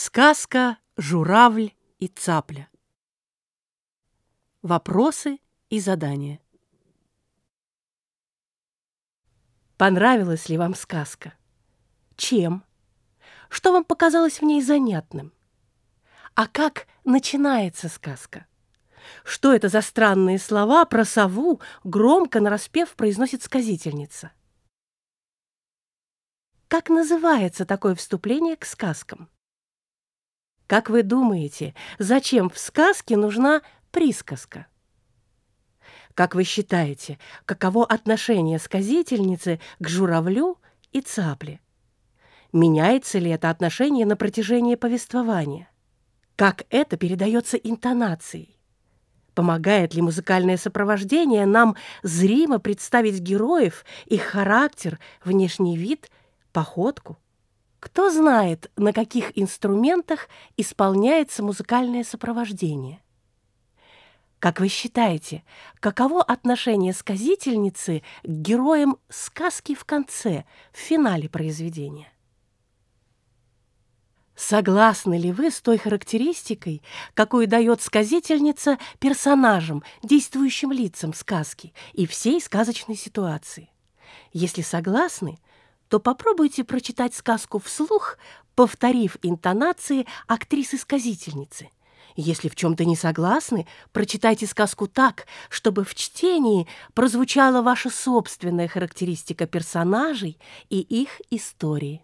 Сказка «Журавль и цапля». Вопросы и задания. Понравилась ли вам сказка? Чем? Что вам показалось в ней занятным? А как начинается сказка? Что это за странные слова про сову громко нараспев произносит сказительница? Как называется такое вступление к сказкам? Как вы думаете, зачем в сказке нужна присказка? Как вы считаете, каково отношение сказительницы к журавлю и цапле? Меняется ли это отношение на протяжении повествования? Как это передается интонацией? Помогает ли музыкальное сопровождение нам зримо представить героев, их характер, внешний вид, походку? Кто знает, на каких инструментах исполняется музыкальное сопровождение? Как вы считаете, каково отношение сказительницы к героям сказки в конце, в финале произведения? Согласны ли вы с той характеристикой, какую дает сказительница персонажам, действующим лицам сказки и всей сказочной ситуации? Если согласны, то попробуйте прочитать сказку вслух, повторив интонации актрисы-сказительницы. Если в чем-то не согласны, прочитайте сказку так, чтобы в чтении прозвучала ваша собственная характеристика персонажей и их истории.